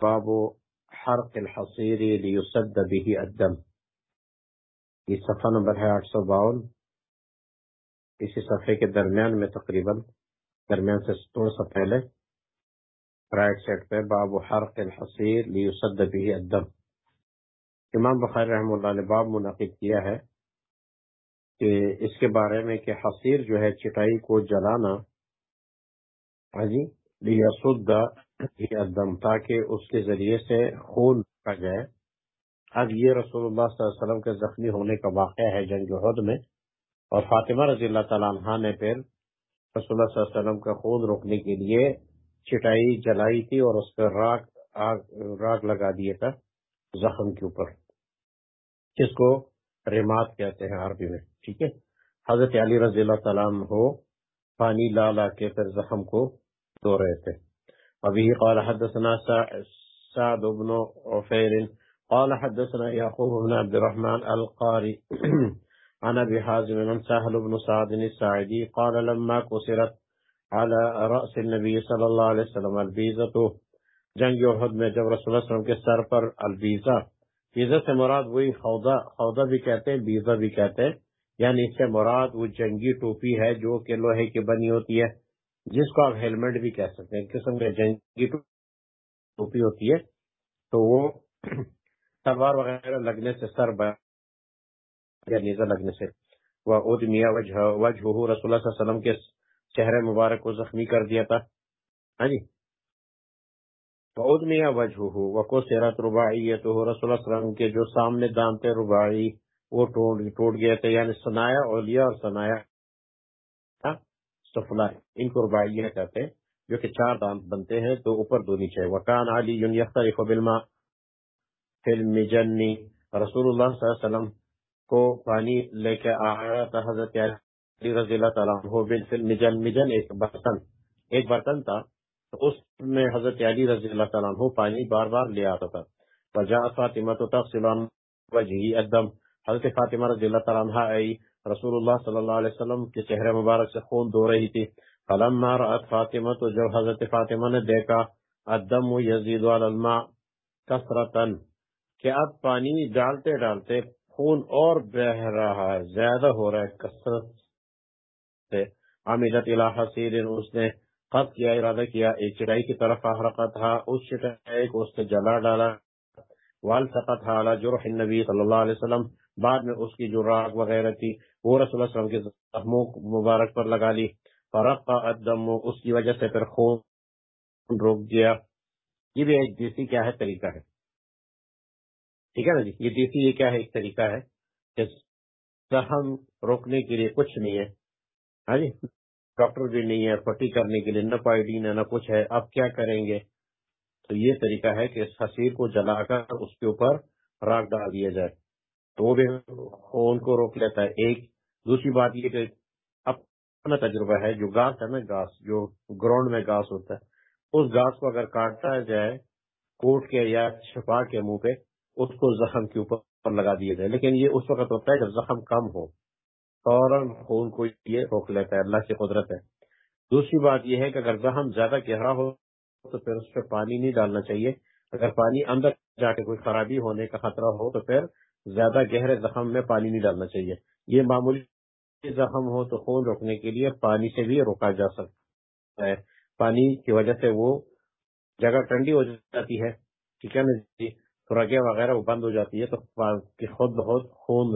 باب حرق الحصیر لیسد به الدم. یہ صفحہ نمبر ہے آٹھ سو باون. اسی صفحے کے درمیان میں تقریباً، درمیان سے تھوڑا سا پہلے، رائٹ سائڈ پہ باب حرق الحصیر لیسد به الدم. امام بخاری رحم اللہ نے باب منعقد کیا ہے کہ اس کے بارے میں کہ حصیر جو ہے چٹائی کو جلانا ہاں جی دم تاکہ اس کے ذریعے سے خون کا جائے۔ اب یہ رسول اللہ صلی اللہ علیہ وسلم کے زخمی ہونے کا واقعہ ہے جنگ عہد میں۔ اور فاطمہ رضی اللہ تعالیٰ عنہ نے پھر رسول اللہ صلی اللہ علیہ وسلم کا خون روکنے کے لیے چٹائی جلائی تھی اور اس پر راگ راگ لگا دیا تھا زخم کے اوپر۔ جس کو ریمات کہتے ہیں عربی میں، ٹھیک ہے؟ حضرت علی رضی اللہ تعالیٰ ہو پانی لا لا کے پھر زخم کو دو رہے تھے۔ ابھی قال حدثنا سعد بن عفیر قال حدثنا یعقوب بن عبد الرحمن القاری عن ابي حازم من سهل بن سعد الساعدي قال لما كسرت على راس النبي صلى الله عليه وسلم البيزه جنگ احد میں جب رسول اللہ علیہ وسلم کے سر پر البیزہ بیزہ سے مراد وہی خوضہ خوضہ بھی کہتے ہیں، بیزہ بھی کہتے ہیں. یعنی اس سے مراد وہ جنگی ٹوپی ہے جو کہ لوہے کی بنی ہوتی ہے۔ جس کو آپ ہیلمٹ بھی کہہ سکتے ہیں قسم کے جنگی ٹوپی ہوتی ہے، تو وہ تلوار وغیرہ لگنے سے، سر یا نیزہ لگنے سے، وہ ادمیا وجہ وجہ رسول اللہ صلی اللہ علیہ وسلم کے چہرے مبارک کو زخمی کر دیا تھا۔ ہاں جی؟ ادمیا وجہ وہ کو سیرت رباعی تو رسول اللہ علیہ وسلم کے جو سامنے دانتے رباعی، وہ ٹوٹ گئے تھے یعنی سنایا اولیا اور سنایا سفلا ان کو رباعیہ کہتے ہیں، جو کہ چار دانت بنتے ہیں تو اوپر دو نیچے۔ وکان علی یختلف بالما فلم جنی رسول اللہ صلی اللہ علیہ وسلم کو پانی لے کے آیا تھا، حضرت علی رضی اللہ تعالیٰ عنہ بالفلم جن مجن ایک برتن ایک برتن تھا، تو اس میں حضرت علی رضی اللہ تعالیٰ عنہ پانی بار بار لے آتا تھا۔ وجاء فاطمہ تغسل عن وجهه الدم۔ حضرت فاطمہ رضی اللہ تعالیٰ عنہ آئی رسول اللہ صلی اللہ علیہ وسلم کے چہرے مبارک سے خون دو رہی تھی۔ فلما رأت فاطمہ تو جب حضرت فاطمہ نے دیکھا، الدم یزید الماء کثرتن کہ اب پانی ڈالتے ڈالتے خون اور بہ رہا ہے، زیادہ ہو رہا ہے، کثرت سے۔ عمیدت الہ حسیر اس نے قط کیا، ارادہ کیا، ایک چڑائی کی طرف احرقت تھا اس چڑائی کو اس سے جلا ڈالا۔ والتقت علی جرح النبی صلی اللہ علیہ وسلم، بعد میں اس کی جو راگ وغیرہ تھی وہ رسول اللہ علیہ وسلم کے زخموں مبارک پر لگا لی۔ فرق الدم، اس کی وجہ سے پھر خون روک گیا۔ یہ بھی ایک دیسی کیا ہے، طریقہ ہے۔ ٹھیک ہے نا جی؟ یہ دیسی یہ کیا ہے، ایک طریقہ ہے کہ زخم روکنے کے لیے کچھ نہیں ہے۔ ہاں جی؟ ڈاکٹر بھی نہیں ہے، پٹی کرنے کے لیے نہ پائڈین ہے، نہ کچھ ہے۔ اب کیا کریں گے؟ تو یہ طریقہ ہے کہ اس حسیر کو جلا کر اس کے اوپر راگ ڈال دیا جائے۔ تو وہ بھی خون کو روک لیتا ہے۔ ایک دوسری بات یہ کہ اپنا تجربہ ہے، جو گاس ہے نا گاس، جو گراؤنڈ میں گاس ہوتا ہے، اس گاس کو اگر کاٹا جائے، کوٹ کے یا چھپا کے منہ پہ، اس کو زخم کے اوپر لگا دیا جائے۔ لیکن یہ اس وقت ہوتا ہے جب زخم کم ہو۔ فوراً خون کو یہ روک لیتا ہے، اللہ کی قدرت ہے۔ دوسری بات یہ ہے کہ اگر زخم زیادہ گہرا ہو، تو پھر اس پہ پانی نہیں ڈالنا چاہیے۔ اگر پانی اندر جا کے کوئی خرابی ہونے کا خطرہ ہو، تو پھر زیادہ گہرے زخم میں پانی نہیں ڈالنا چاہیے۔ یہ معمولی زخم ہو تو خون روکنے کے لیے پانی سے بھی روکا جا سکتا ہے۔ پانی کی وجہ سے وہ جگہ ٹھنڈی ہو جاتی ہے، ٹھیک ہے نا جی؟ رگے وغیرہ وہ بند ہو جاتی ہے تو خود بہت خون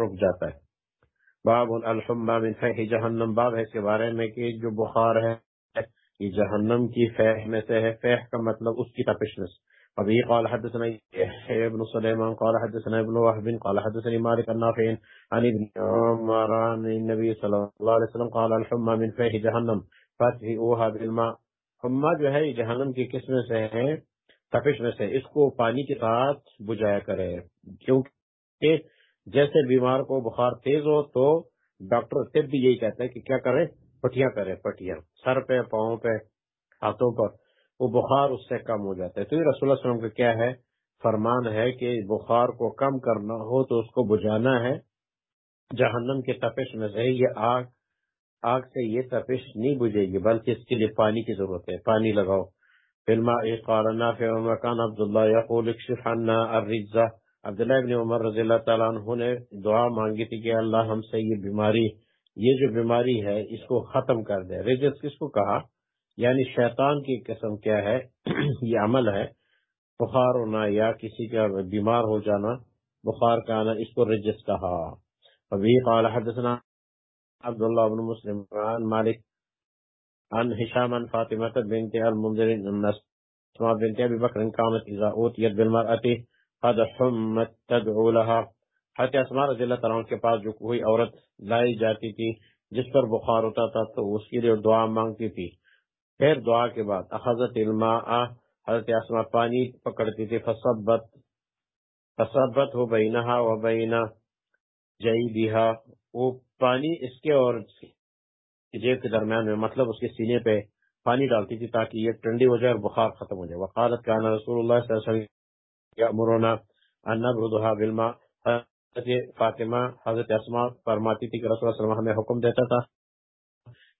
رک جاتا ہے۔ باب الحما من فہ جہنم، باب ہے اس کے بارے میں کہ جو بخار ہے، یہ جہنم کی فہ میں سے ہے۔ فہ کا مطلب اس کی تپش میں ابي قال حدثنا يحيى بن سليمان، قال حدثنا ابن وهب، قال حدثني مالك النافع عن ابن عمر عن النبي صلى الله عليه وسلم قال الحمى من فيه جهنم فاتفئوها بالماء. حمى جو ہے جہنم کی قسم سے ہے؟ تپش میں سے، اس کو پانی کے ساتھ بجایا کرے۔ کیونکہ جیسے بیمار کو بخار تیز ہو، تو ڈاکٹر طب بھی یہی کہتا ہے کہ کیا کرے؟ پٹیاں کرے، پٹیاں، سر پہ، پاؤں پہ، ہاتھوں پر۔ وہ بخار اس سے کم ہو جاتا ہے۔ تو یہ رسول اللہ علیہ وسلم کا کیا ہے؟ فرمان ہے کہ بخار کو کم کرنا ہو تو اس کو بجانا ہے۔ جہنم کے تپش میں سے یہ آگ آگ سے یہ تپش نہیں بجے گی، بلکہ اس کے لیے پانی کی ضرورت ہے۔ پانی لگاؤ۔ في الماء قال نافع وكان عبد الله يقول عنا عبداللہ ابن عمر رضی اللہ تعالیٰ عنہ نے دعا مانگی تھی کہ اللہ ہم سے یہ بیماری، یہ جو بیماری ہے، اس کو ختم کر دے۔ رجس کس کو کہا؟ یعنی شیطان کی قسم کیا ہے، یہ عمل ہے، بخار ہونا یا کسی کا بیمار ہو جانا، بخار کا آنا، اس کو رجس کہا۔ ابھی قال حدثنا عبداللہ بن مسلم عن مالک عن حشام عن فاطمة بنت المنذر النس اسماء بنت ابي بکر كانت اذا اوتيت بالمرأة، قد حمت تدعو لها۔ حتی اسماء رضی اللہ تعالیٰ کے پاس جو کوئی عورت لائی جاتی تھی، جس پر بخار ہوتا تھا، تو اس کے لیے دعا مانگتی تھی۔ پھر دعا کے بعد اخذت الماء، حضرت اسماء پانی پکڑتی تھی فصبت فصبت ہو بینہا و بینا جیدیہا وہ پانی اس کے اور جیب کے درمیان میں مطلب اس کے سینے پہ پانی ڈالتی تھی تاکہ یہ ٹنڈی ہو جائے اور بخار ختم ہو جائے۔ وقالت کانا رسول اللہ صلی اللہ علیہ وسلم یامرنا ان نبردها بالماء۔ حضرت فاطمہ، حضرت اسما فرماتی تھی کہ رسول اللہ علیہ وسلم ہمیں حکم دیتا تھا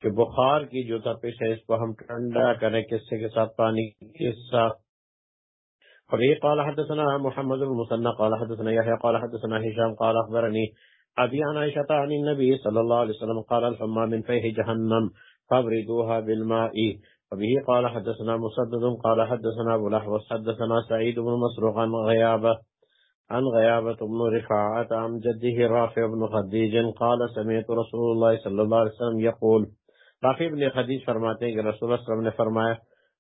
کہ بخار کی جو تپش ہے اس کو ہم ٹھنڈا کریں قصے کے ساتھ پانی کے ساتھ؟ فقيه قال حدثنا محمد بن مسنى قال حدثنا يحيى قال حدثنا هشام قال اخبرني ابي عن عائشه عن النبي صلى الله عليه وسلم، قال الحمى من فيه جهنم فابردوها بالماء. وبه قال حدثنا مسدد، قال حدثنا ابو الاحوص حدثنا سعيد بن مسروق عن غيابه عن غيابة بن رفاعة عن جده رافع بن خدیج، قال سمعت رسول الله صلی اللہ علیہ وسلم يقول رافع بن خدیج فرماتے ہیں کہ رسول اللہ صلی اللہ علیہ وسلم نے فرمایا،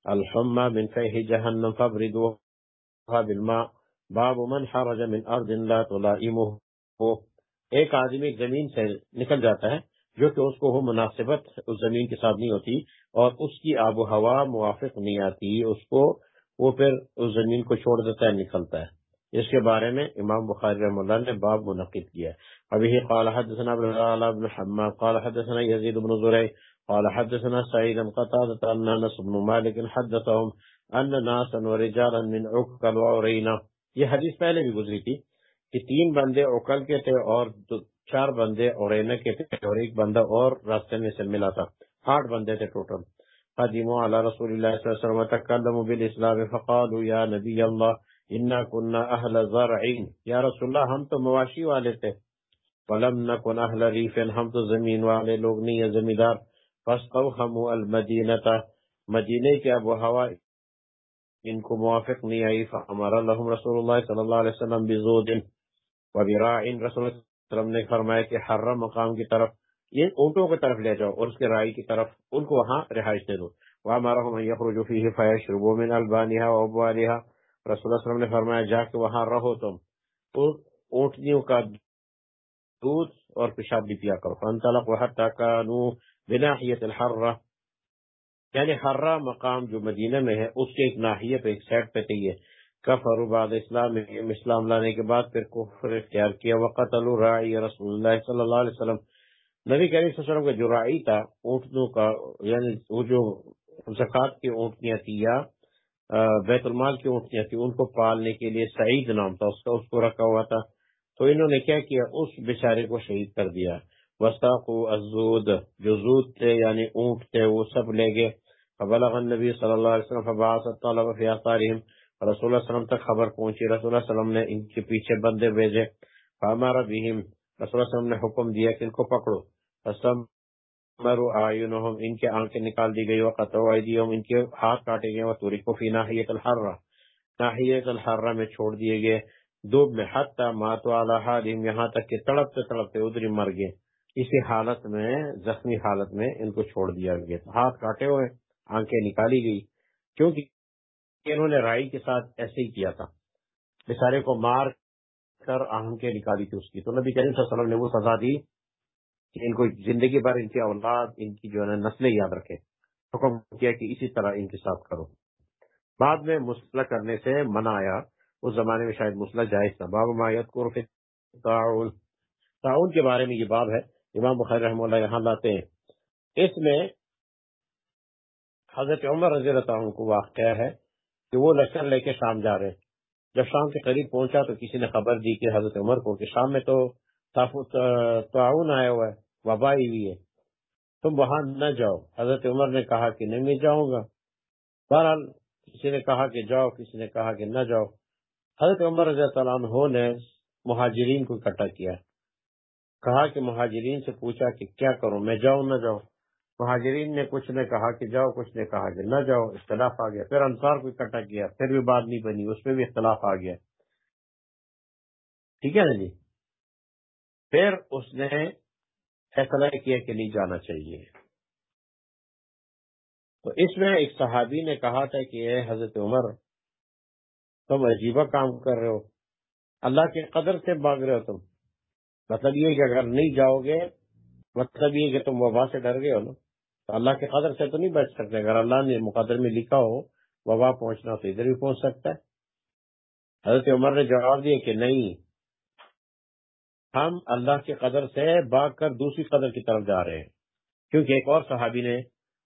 الحمى من فیہ جہنم فابردوها بالماء، باب من حرج من ارض لا تلائمه۔ ایک آدمی زمین سے نکل جاتا ہے، جو کہ اس کو ہو مناسبت، اس زمین کے ساتھ نہیں ہوتی اور اس کی آب و ہوا موافق نہیں آتی، اس کو وہ پھر اس زمین کو چھوڑ دیتا ہے، نکلتا ہے۔ اس کے بارے میں امام بخاری رحم اللہ نے باب منعقد کیا ابھی قال حدثنا بن حماد قال حدثنا يزيد بن زريع قال حدثنا سعيد قتادة أن نس بن مالك حدثهم أن ناسا ورجالا من عقل وعرينا یہ حدیث پہلے بھی گزری تھی کہ تین بندے عقل کے تھے اور چار بندے عرینا کے تھے اور ایک بندہ اور راستے میں سے ملا تھا. آٹھ بندے تھے ٹوٹل. قدیموا على رسول الله صلى الله عليه وسلم وتكلموا بالإسلام فقالوا يا نبي الله انا کننا اہل زرعین. یا رسول اللہ، ہم تو مواشی والے تھے. ولم نکن اہل ریفن ہم تو زمین والے، لوگ نہیں ہیں، زمیندار. فاستوہموا المدینتا مدینے کی اب ہوا ان کو موافق نہیں آئی، فامر لهم رسول اللہ صلی اللہ علیہ وسلم بزود و براعین رسول اللہ صلی اللہ علیہ وسلم نے فرمایا کہ حرم مقام کی طرف، یہ اونٹوں کی طرف لے جاؤ اور اس کے رائی کی طرف ان کو وہاں رہائش دے دو۔ وَامَرَهُمْ أَنْ يَخْرُجُوا فِيهِ فَيَشْرُبُوا مِنْ أَلْبَانِهَا وَأَبْوَالِهَا رسول اللہ علیہ وسلم نے فرمایا، جا کے وہاں رہو تم، اور اونٹنیوں کا دودھ اور پیشاب بھی پیا کرو۔ فانطلق حتى كانوا بناحیت الحرہ۔ یعنی حرہ مقام جو مدینہ میں ہے، اس کے ایک ناحیے پہ، ایک سائڈ پہ تھی کفر بعد اسلام اسلام لانے کے بعد پھر کفر اختیار کیا۔ وقتلوا راعی رسول اللہ صلی اللہ علیہ وسلم۔ نبی کریم صلی اللہ علیہ وسلم کا جو راعی تھا، اونٹنوں کا یعنی وہ جو زکات کی اونٹنیاں تھی یا بیت المال کی اونٹیاں تھی ان کو پالنے کے لیے سعید نام تھا، اس کا، اس کو رکھا ہوا تھا۔ تو انہوں نے کیا کیا؟ اس بیچارے کو شہید کر دیا۔ وساقو الزود، جو زود تھے یعنی اونٹ تھے وہ سب لے گئے۔ فبلغ النبی صلی اللہ علیہ وسلم، فبعث الطلب فی اثارهم رسول اللہ علیہ وسلم تک خبر پہنچی، رسول اللہ علیہ وسلم نے ان کے پیچھے بندے بھیجے۔ فامر بهم رسول اللہ علیہ وسلم نے حکم دیا کہ ان کو پکڑو۔ فسم مرو آئینہم ان کے آنکھیں نکال دی گئی۔ وقت وعیدیہم ان کے ہاتھ کاٹے گئے۔ وطورکو فی ناحیت الحرہ۔ ناحیت الحرہ میں چھوڑ دیے گئے۔ دوب میں، حتی ماتو علی حالیم یہاں تک کہ تڑپتے تڑپتے ادھری مر گئے۔ اسی حالت میں، زخمی حالت میں ان کو چھوڑ دیا گیا ہاتھ کاٹے ہوئے، آنکھیں نکالی گئی، کیونکہ انہوں نے رائی کے ساتھ ایسے ہی کیا تھا۔ بسارے کو مار کر آنکھیں نکالی تھی اس کی۔ تو نبی کریم صلی اللہ علیہ وسلم نے وہ سزا دی کہ ان کو زندگی بھر ان کی اولاد، ان کی جو ہے نسلیں یاد رکھے۔ حکم کیا کہ اسی طرح ان کے ساتھ کرو۔ بعد میں مسلح کرنے سے منع آیا۔ اس زمانے میں شاید مسلح جائز تھا۔ باب مایت کو تعاون تعاون کے بارے میں یہ باب ہے۔ امام بخیر رحم اللہ یہاں لاتے ہیں۔ اس میں حضرت عمر رضی اللہ عنہ کو واقع ہے کہ وہ لشکر لے کے شام جا رہے جب شام کے قریب پہنچا تو کسی نے خبر دی کہ حضرت عمر کو کہ شام میں تو تعاون آیا ہوا ہے وبائی ہوئی ہے۔ تم وہاں نہ جاؤ۔ حضرت عمر نے کہا کہ نہیں، میں جاؤں گا۔ بہرحال کسی نے کہا کہ جاؤ، کسی نے کہا کہ نہ جاؤ۔ حضرت عمر رضی اللہ عنہ نے مہاجرین کو اکٹھا کیا۔ کہا کہ مہاجرین سے پوچھا کہ کیا کروں، میں جاؤں نہ جاؤں؟ مہاجرین نے کچھ نے کہا کہ جاؤ، کچھ نے کہا کہ نہ جاؤ، اختلاف آ گیا۔ پھر انصار کو اکٹھا کیا، پھر بھی بات نہیں بنی، اس میں بھی اختلاف آ گیا۔ ٹھیک ہے نا جی؟ پھر اس نے فیصلہ کیا کہ نہیں جانا چاہیے۔ تو اس میں ایک صحابی نے کہا تھا کہ اے حضرت عمر، تم عجیبہ کام کر رہے ہو۔ اللہ کے قدر سے بھاگ رہے ہو تم۔ مطلب یہ کہ اگر نہیں جاؤ گے مطلب یہ کہ تم وبا سے ڈر گئے ہو نا، تو اللہ کے قدر سے تو نہیں بچ سکتے۔ اگر اللہ نے مقدر میں لکھا ہو، وبا پہنچنا تو ادھر بھی پہنچ سکتا ہے۔ حضرت عمر نے جواب دیا کہ نہیں، ہم اللہ کے قدر سے بھاگ کر دوسری قدر کی طرف جا رہے ہیں۔ کیونکہ ایک اور صحابی نے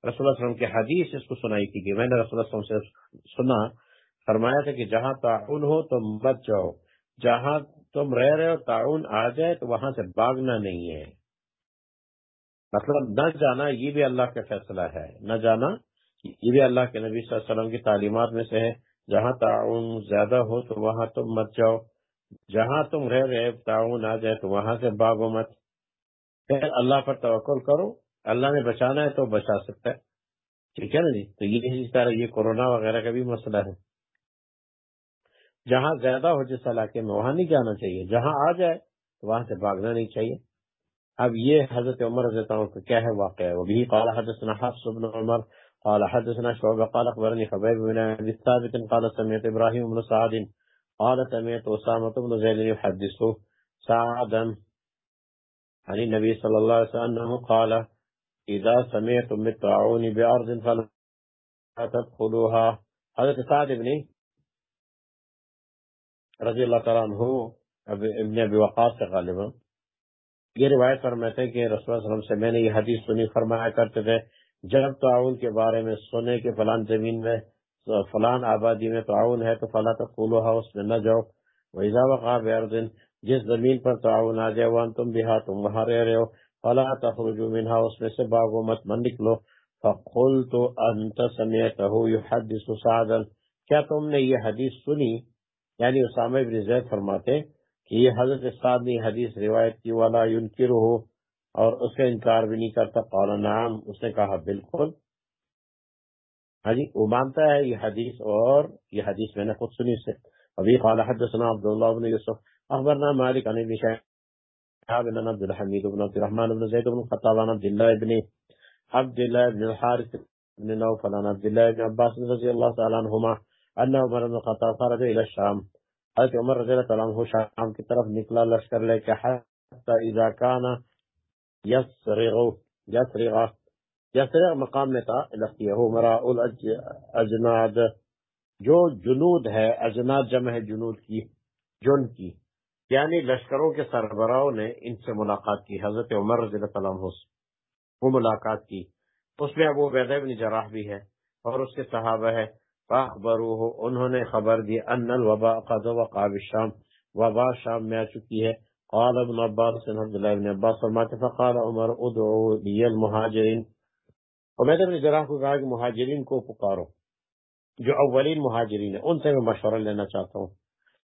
رسول اللہ علیہ وسلم کی حدیث اس کو سنائی تھی کہ میں نے رسول اللہ علیہ وسلم سے سنا، فرمایا تھا کہ جہاں تعاون ہو تو مت جاؤ، جہاں تم رہ رہے ہو، تعاون آ جائے تو وہاں سے باغنا نہیں ہے۔ مطلب نہ جانا، یہ بھی اللہ کا فیصلہ ہے۔ نہ جانا، یہ بھی اللہ کے نبی صلی اللہ علیہ وسلم کی تعلیمات میں سے ہے۔ جہاں تعاون زیادہ ہو تو وہاں تم مت جاؤ۔ جہاں تم رہ رہے تعاون آ جائے تو وہاں سے باغ مت۔ پھر اللہ پر توقل کرو۔ اللہ نے بچانا ہے تو بچا سکتا ہے۔ ٹھیک ہے نا جی؟ تو یہ اس طرح یہ کورونا وغیرہ کا بھی مسئلہ ہے۔ جہاں زیادہ ہو جس علاقے میں، وہاں نہیں جانا چاہیے۔ جہاں آ جائے تو وہاں سے بھاگنا نہیں چاہیے۔ اب یہ حضرت عمر رضی اللہ عنہ کا کیا ہے واقعہ؟ وہ بھی قال حدثنا حفص بن عمر، قال حدثنا شعبہ، قال اخبرني خبيب بن ابي ثابت قال سمعت ابراهيم بن سعد، قال سمعت اسامه بن زيد يحدث سعدا عن النبي صلى الله عليه وسلم قال اذا سمعتم بالطاعون بارض فلا تدخلوها. حضرت سعد ابن رضی اللہ تعالیٰ عنہ ابن ابی وقاص سے غالبا۔ یہ روایت فرماتے ہیں کہ رسول اللہ علیہ وسلم سے میں نے یہ حدیث سنی، فرمایا کرتے تھے، جب تعاون کے بارے میں سنے کہ فلان زمین میں، فلان آبادی میں تعاون ہے، تو فلاں تدخلوها اس میں نہ جاؤ۔ وَإِذَا وَقَعَ بِأَرْضٍ، جس زمین پر تعاون آ جائے وان تم بہا تم وہاں رہ رہے ہو۔ فلا تخرجوا منها، اس میں سے باغ مت من نکلو۔ فقلت انت سمعته يحدث سعدا۔ کیا تم نے یہ حدیث سنی؟ یعنی اسامہ بن زید فرماتے کہ یہ حضرت سعد نے حدیث روایت کی والا ينکرہ اور اس کا انکار بھی نہیں کرتا۔ قال نعم، اس نے کہا، بالکل۔ ہاں جی وہ مانتا ہے یہ حدیث، اور یہ حدیث میں نے خود سنی سے ابھی قال حدثنا عبد الله بن يوسف اخبرنا مالك عن ابن شهاب بن عبد الحميد بن عبد الرحمن بن زيد بن خطاب عن عبد الله بن عبد الله بن الحارث بن نوفل عن عبد الله بن عباس رضي الله تعالى عنهما أن عمر بن الخطاب خرج إلى الشام۔ حضرت عمر رضی اللہ عنہ شام کی طرف نکلا لشکر لے کے حتی اذا کان یسرغ یسرغ یسرغ مقام میں تھا لقیہ مراء الاجناد۔ جو جنود ہے، اجناد جمع ہے جنود کی، جن کی۔ یعنی لشکروں کے سربراہوں نے ان سے ملاقات کی، حضرت عمر رضی اللہ عنہ وہ ملاقات کی۔ اس میں ابو عبید بن جراح بھی ہے اور اس کے صحابہ ہے فاخبروه، انہوں نے خبر دی، ان الوباء قد وقع بالشام وبا شام میں آ چکی ہے۔ قال ابن عباس عبد الله بن عباس، فرماتے فقال عمر، ادعو لي المهاجرين عبید بن جراح کو کہا کہ مہاجرین کو پکارو، جو اولین مہاجرین ہیں، ان سے میں مشورہ لینا چاہتا ہوں۔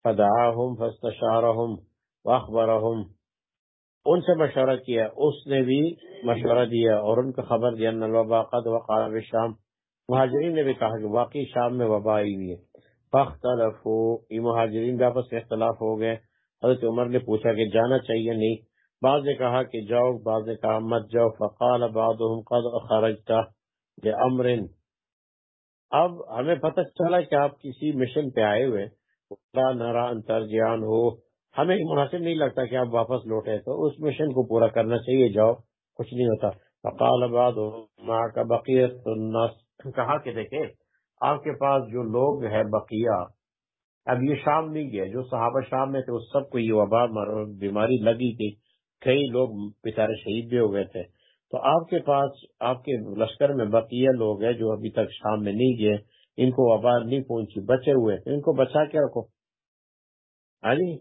فدعاهم فاستشارهم واخبرهم ان سے مشورہ کیا، اس نے بھی مشورہ دیا اور ان کو خبر دیا ان الوبا قد وقع بالشام۔ مہاجرین نے بھی کہا کہ واقعی شام میں وبا آئی ہوئی ہے۔ فاختلفوا، یہ مہاجرین بھی آپس میں اختلاف ہو گئے۔ حضرت عمر نے پوچھا کہ جانا چاہیے نہیں؟ بعض نے کہا کہ جاؤ، بعض نے کہا مت جاؤ۔ فقال بعضهم قد خرجت لامر اب ہمیں پتہ چلا کہ آپ کسی مشن پہ آئے ہوئے نرا انتر جان ہو۔ ہمیں مناسب نہیں لگتا کہ آپ واپس لوٹے تو اس مشن کو پورا کرنا چاہیے، جاؤ۔ کچھ نہیں ہوتا۔ فقال بعد ما کا بقیت الناس کہا کہ دیکھیں، آپ کے پاس جو لوگ ہے بقیہ، اب یہ شام نہیں گیا، جو صحابہ شام میں تھے اس سب کو یہ وبا بیماری لگی تھی کئی لوگ بےچارے شہید بھی ہو گئے تھے۔ تو آپ کے پاس، آپ کے لشکر میں بقیہ لوگ ہیں جو ابھی تک شام میں نہیں گئے، ان کو وبا نہیں پہنچی، بچے ہوئے ان کو بچا کے رکھو۔ ہاں جی؟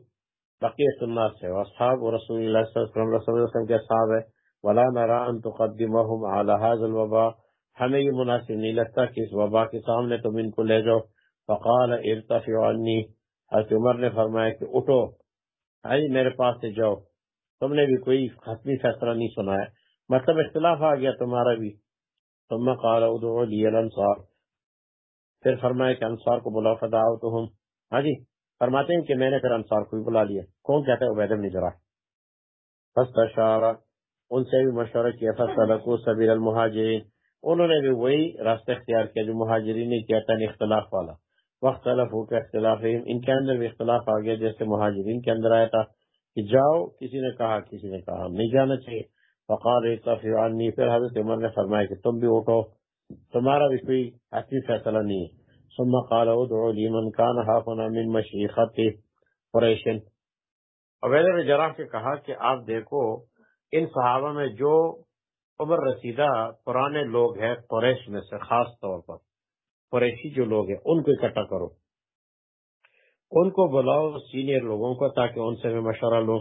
بقیہ سننا سے اصحاب رسول اللہ صلی اللہ علیہ وسلم کے اصحاب ہے ولا نرا ان تقدمهم على هذا الوباء ہمیں یہ مناسب نہیں لگتا کہ اس وبا کے سامنے تم ان کو لے جاؤ۔ فقال، ارتفع عنی حضرت عمر نے فرمایا کہ اٹھو۔ آئی، میرے پاس سے جاؤ۔ تم نے بھی کوئی حتمی فیصلہ نہیں سنایا۔ مطلب اختلاف آ گیا تمہارا بھی۔ ثم قال، ادعو لی الانصار۔ پھر فرمایا کہ انصار کو بلاؤ فدعوتهم ہاں جی فرماتے ہیں کہ میں نے پھر انصار کو بھی بلا لیا۔ کون کہتا ہے؟ عبید بن جراح۔ فاستشار۔ ان سے بھی مشورہ کیا۔ فسلکو سبیل المہاجرین۔ انہوں نے بھی وہی راستہ اختیار کیا جو مہاجرین نے کیا تھا یعنی اختلاف والا۔ وختلف ہو کے اختلاف ان کے اندر بھی اختلاف آ گیا جیسے مہاجرین کے اندر آیا تھا کہ جاؤ، کسی نے کہا، کسی نے کہا نہیں جانا چاہیے۔ فقال عنی، پھر حضرت عمر نے فرمایا کہ تم بھی اٹھو تمہارا بھی کوئی اچھی فیصلہ نہیں ہے۔ ثم قال، ادعو لمن كان هاهنا من مشيخه قریش عبید نے جراح کے کہا کہ آپ دیکھو، ان صحابہ میں جو عمر رسیدہ پرانے لوگ ہیں قریش میں سے، خاص طور پر۔ قریشی جو لوگ ہیں، ان کو اکٹھا کرو۔ ان کو بلاؤ سینئر لوگوں کو، تاکہ ان سے میں مشورہ لوں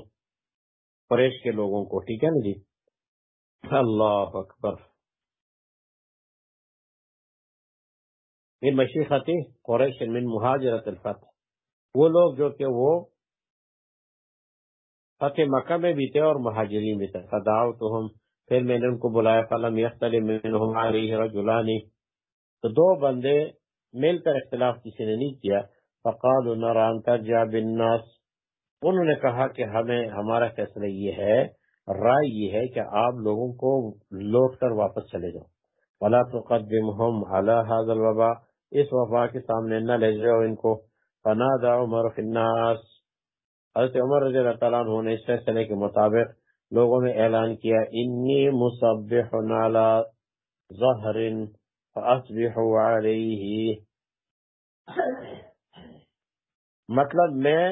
قریش کے لوگوں کو، ٹھیک ہے نا جی؟ اللہ اکبر۔ من مشیخت قریش من مہاجرت الفتح۔ وہ لوگ جو کہ وہ فتح مکہ میں بھی تھے اور مہاجرین بھی تھے۔ فداؤ تو ہم پھر میں نے ان کو بلایا، فلم رجلانی تو دو بندے مل کر اختلاف کسی نے نہیں کیا۔ فقال نران ترجع بالناس۔ انہوں نے کہا کہ ہمیں، ہمارا فیصلہ یہ ہے، رائے یہ ہے کہ آپ لوگوں کو لوٹ کر واپس چلے جاؤ۔ ولا تقدمهم على هذا الوباء۔ اس وبا کے سامنے نہ لے جاؤ ان کو۔ فنادى عمر في الناس۔ حضرت عمر رضی اللہ تعالیٰ عنہ نے اس فیصلے کے مطابق لوگوں میں اعلان کیا انی مصبح على ظهر مطلب میں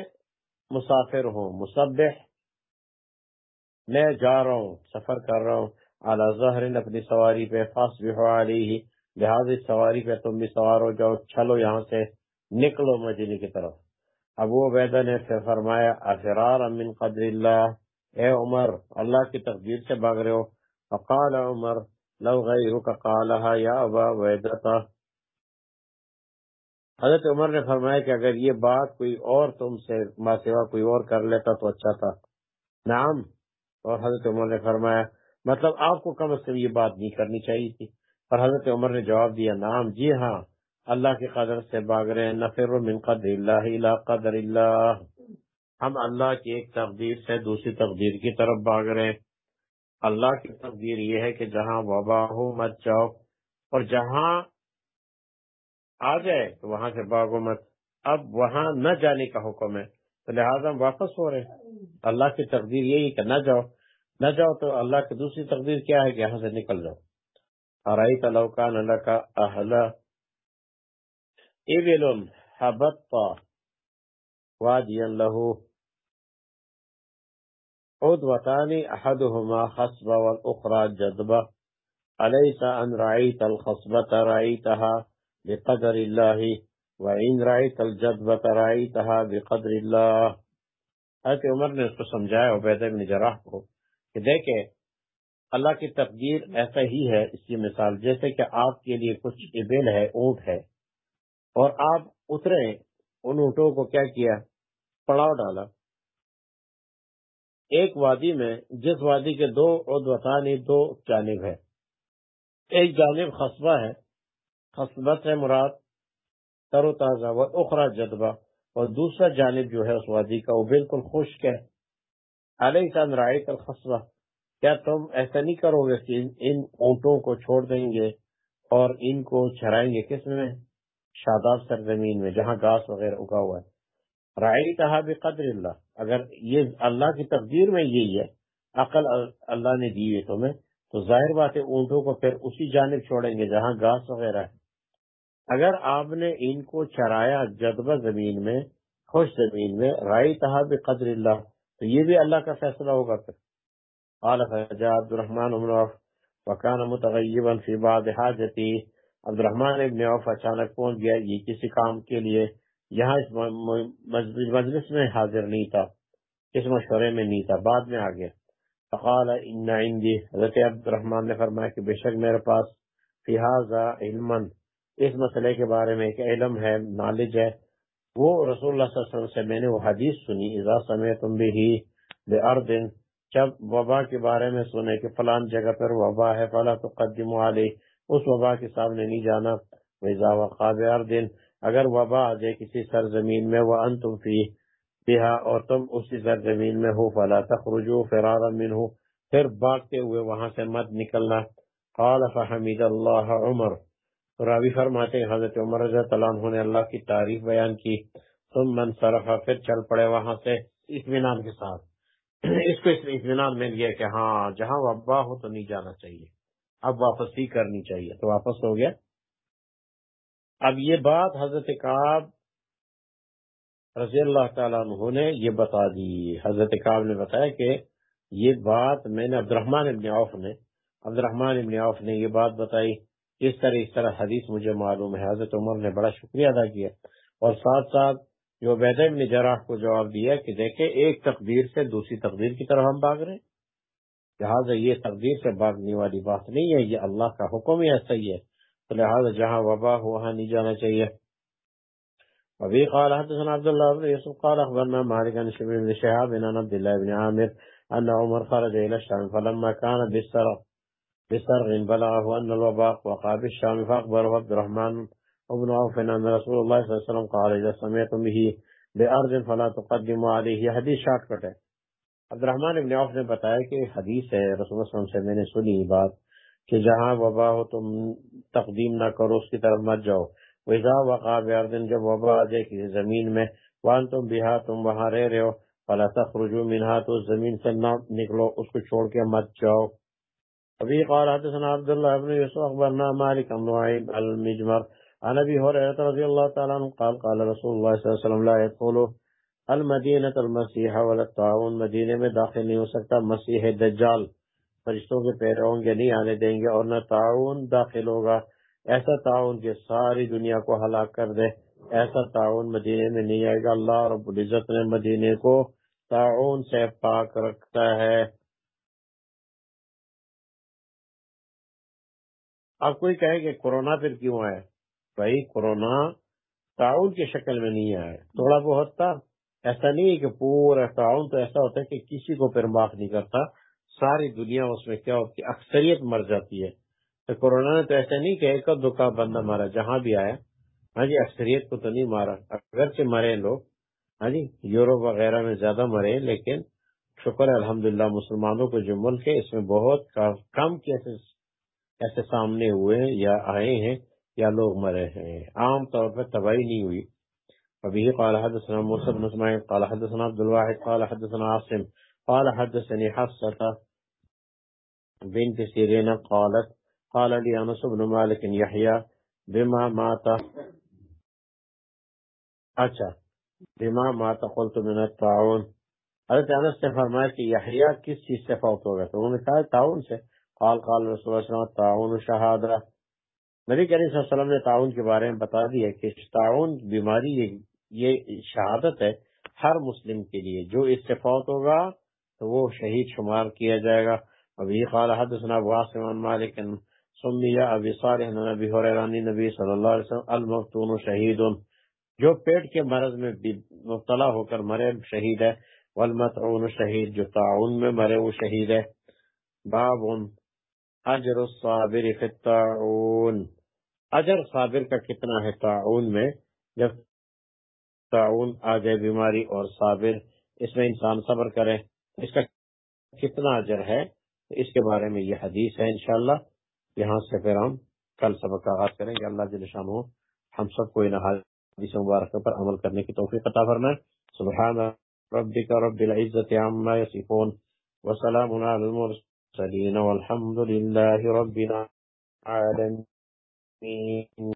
مسافر ہوں، مصبح، میں جا رہا ہوں، سفر کر رہا ہوں اعلی ظہر اپنی سواری پہ علیہ، لہٰذا سواری پہ تم بھی سوار ہو جاؤ، چلو یہاں سے، نکلو مدینی کی طرف۔ ابو عبیدہ نے پھر فرمایا افرار من قدر اللہ؟ اے عمر، اللہ کی تقدیر سے بھاگ رہے ہو۔ فقال عمر، لو غیرک قالها یا ابا ویدتا۔ حضرت عمر نے فرمایا کہ اگر یہ بات کوئی اور تم سے ما سوا کوئی اور کر لیتا تو اچھا تھا۔ نعم، اور حضرت عمر نے فرمایا مطلب آپ کو کم از کم یہ بات نہیں کرنی چاہیے تھی۔ اور حضرت عمر نے جواب دیا نام جی ہاں اللہ کی قدر سے باغ رہے نفر من قدر اللہ الى قدر اللہ۔ ہم اللہ کی ایک تقدیر سے دوسری تقدیر کی طرف باغ رہے ہیں۔ اللہ کی تقدیر یہ ہے کہ جہاں وبا ہو مت جاؤ، اور جہاں آ جائے تو وہاں سے باغ مت۔ اب وہاں نہ جانے کا حکم ہے۔ تو لہٰذا ہم واپس ہو رہے ہیں۔ اللہ کی تقدیر یہی کہ نہ جاؤ۔ نہ جاؤ تو اللہ کی دوسری تقدیر کیا ہے کہ یہاں سے نکل جاؤ۔ ارائی تلوکان اللہ کا اہلا۔ ابل حبت وادی اللہ عدوتان احدهما خصبة والأخرى جذبة أليس أن رأيت الخصبة رأيتها بقدر الله وإن رأيت الجذبة رأيتها بقدر الله حضرت عمر نے اس کو سمجھایا عبید بن جراح کو، کہ دیکھیں، اللہ کی تقدیر ایسا ہی ہے اس کی مثال، جیسے کہ آپ کے لیے کچھ ابل ہے، اونٹ ہے، اور آپ اترے، ان اونٹوں کو کیا کیا؟ پڑاؤ ڈالا۔ ایک وادی میں جس وادی کے دو ادوتانی دو جانب ہے ایک جانب خصبہ ہے خصبت ہے مراد تر و تازہ و اخرا جذبہ، اور دوسرا جانب جو ہے اس وادی کا، وہ بالکل خشک ہے۔ علیہ سان رائے کل خصبہ۔ کیا تم ایسا نہیں کرو گے کہ ان اونٹوں کو چھوڑ دیں گے اور ان کو چرائیں گے کس میں؟ شاداب سرزمین میں، جہاں گاس وغیرہ اگا ہوا ہے۔ رائے کہا بے قدر اللہ۔ اگر یہ اللہ کی تقدیر میں یہی ہے، عقل اللہ نے دی ہے تمہیں، تو ظاہر بات ہے اونٹوں کو پھر اسی جانب چھوڑیں گے جہاں گھاس وغیرہ ہے۔ اگر آپ نے ان کو چرایا جذبہ زمین میں، خوش زمین میں رائی تہا بے قدر اللہ، تو یہ بھی اللہ کا فیصلہ ہوگا پھر۔ عبد الرحمان وکان متغیبا فی بعض حاجتی۔ عبد الرحمان ابن عوف اچانک پہنچ گیا، یہ کسی کام کے لیے یہاں اس مجلس میں حاضر نہیں تھا، اس مشورے میں نہیں تھا، بعد میں آ گیا۔ فقال، ان عندي حضرت عبد الرحمن نے فرمایا کہ بے شک میرے پاس فہذا علم اس مسئلے کے بارے میں ایک علم ہے، نالج ہے۔ وہ رسول اللہ صلی اللہ علیہ وسلم سے میں نے وہ حدیث سنی، اذا سمیتم بھی بے جب وبا کے بارے میں سنے کہ فلان جگہ پر وبا ہے، فلا تقدموا علی اس وبا کے سامنے نہیں جانا۔ وَإِذَا وَقَا بِأَرْضٍ اگر وبا آ جائے کسی سرزمین میں وَأَنْتُمْ فِيهِ بِهَا اور تم اسی سرزمین میں ہو، فَلَا تَخْرُجُوا فِرَارًا مِنْهُ پھر بھاگتے ہوئے وہاں سے مت نکلنا۔ قال فحمد اللہ عمر۔ راوی فرماتے ہیں، حضرت عمر رضی اللہ عنہ نے اللہ کی تعریف بیان کی۔ ثم من صرفا پھر چل پڑے وہاں سے اطمینان کے ساتھ۔ اس کو اس اطمینان میں لیا کہ ہاں جہاں وبا ہو تو نہیں جانا چاہیے۔ اب واپس ہی کرنی چاہیے۔ تو واپس ہو گیا۔ اب یہ بات حضرت کعب رضی اللہ تعالیٰ عنہ نے یہ بتا دی۔ حضرت کعب نے بتایا کہ یہ بات میں نے عبد الرحمن ابن عوف نے عبد الرحمن ابن عوف نے یہ بات بتائی۔ اس طرح اس طرح حدیث مجھے معلوم ہے۔ حضرت عمر نے بڑا شکریہ ادا کیا۔ اور ساتھ ساتھ جو عبید ابن جراح کو جواب دیا کہ دیکھیں، ایک تقدیر سے دوسری تقدیر کی طرف ہم بھاگ رہے ہیں۔ لہٰذا یہ تقدیر سے بھاگنے والی بات نہیں ہے، یہ اللہ کا حکم ہی ایسا ہی ہے۔ تو لہٰذا جہاں وبا ہو وہاں نہیں جانا چاہیے۔ ابھی قال حدثنا عبد الله بن يوسف قال اخبرنا مالك عن شبيب بن شهاب عن عبد الله بن عامر ان عمر خرج الى الشام فلما كان بالسرق بسرغ بلغه أن الوباء وقع بالشام فأخبره عبد الرحمن وابن عوف أن رسول الله صلى الله عليه وسلم قال إذا سمعتم به بأرض فلا تقدموا عليه. یہ حدیث شارٹ کٹ ہے۔ عبد الرحمن ابن عوف نے بتایا کہ حدیث ہے۔ رسول اللہ صلی اللہ علیہ وسلم سے میں نے سنی بات۔ کہ جہاں وبا ہو تم تقدیم نہ کرو، اس کی طرف مت جاؤ۔ وَإِذَا وَقَعَ بِأَرْضٍ، جب وبا آ جائے کسی زمین میں وان تم بہا تم وہاں رہ رہے ہو۔ فلا تخرجوا منها، تو زمین سے نہ نکلو، اس کو چھوڑ کے مت جاؤ۔ ابي قال حدثنا عبد الله بن يوسف اخبرنا مالك بن نعيم المجمر، عن ابي هريره رضي الله تعالى عنه قال قال رسول الله صلى الله عليه وسلم، لا يدخل المدینہ المسیح ولا الطاعون مدینے میں داخل نہیں ہو سکتا، مسیح دجال۔ فرشتوں کے پیرووں کے نہیں آنے دیں گے اور نہ تعاون داخل ہوگا۔ ایسا تعاون کہ ساری دنیا کو ہلاک کر دے۔ ایسا تعاون مدینے میں نہیں آئے گا۔ اللہ رب العزت نے مدینے کو تعاون سے پاک رکھتا ہے۔ اب کوئی کہے کہ کورونا پھر کیوں آئے بھائی کورونا تعاون کی شکل میں نہیں آئے تھوڑا بہت تھا۔ ایسا نہیں ہے کہ پورا تعاون تو ایسا ہوتا ہے کہ کسی کو پھر معاف نہیں کرتا۔ ساری دنیا اس میں کیا ہوتی ہے اکثریت مر جاتی ہے۔ تو کورونا نے تو ایسا نہیں کہ ایک دکا بندہ مارا، جہاں بھی آیا۔ ہاں جی اکثریت کو تو نہیں مارا، اگرچہ مرے لوگ۔ ہاں جی یوروپ وغیرہ میں زیادہ مرے لیکن شکر ہے الحمد مسلمانوں کو جو ملک ہے، اس میں بہت کم کیسز ایسے سامنے ہوئے ہیں یا آئے ہیں یا لوگ مرے ہیں۔ عام طور پر تباہی نہیں ہوئی۔ ابھی قال حدثنا موسى بن اسماعيل قال حدثنا عبد الواحد قال حدثنا عاصم۔ قال حدثني حفصة بنت سيرين قالت، قال لي انس بن مالك يحيى، بما مات؟ اچھا بما مات قلت من الطاعون. حضرت انس نے فرمایا کہ یحییٰ کس چیز سے فوت ہو گیا تو انہوں نے کہا تعاون سے. قال قال رسول اللہ اللہ علیہ وسلم تعاون شہادہ. نبی کریم صلی اللہ علیہ وسلم نے تعاون کے بارے میں بتا دیا کہ تعاون بیماری یہ شہادت ہے ہر مسلم کے لیے، جو اس سے فوت ہوگا تو وہ شہید شمار کیا جائے گا۔ ابھی قال حدثنا واسم عن مالک سمی ابی صالح نبی حریرانی نبی صلی اللہ علیہ وسلم، المفتون شہید، جو پیٹ کے مرض میں مبتلا ہو کر مرے، شہید ہے۔ والمتعون شہید، جو تعاون میں مرے، وہ شہید ہے۔ باب اجر الصابر فی التعون اجر صابر کا کتنا ہے تعاون میں؟ جب تعاون آ جائے بیماری اور صابر، اس میں انسان صبر کرے۔ اس کا کتنا اجر ہے؟ اس کے بارے میں یہ حدیث ہے انشاءاللہ۔ یہاں سے پھر ہم کل سبق آغاز کریں گے۔ اللہ جل شان ہم سب کو ان حدیث مبارک پر عمل کرنے کی توفیق عطا فرمائے۔ سبحان ربک رب العزت عما یصفون۔ وسلام علی المرسلین۔ المرسلين والحمد لله رب العالمين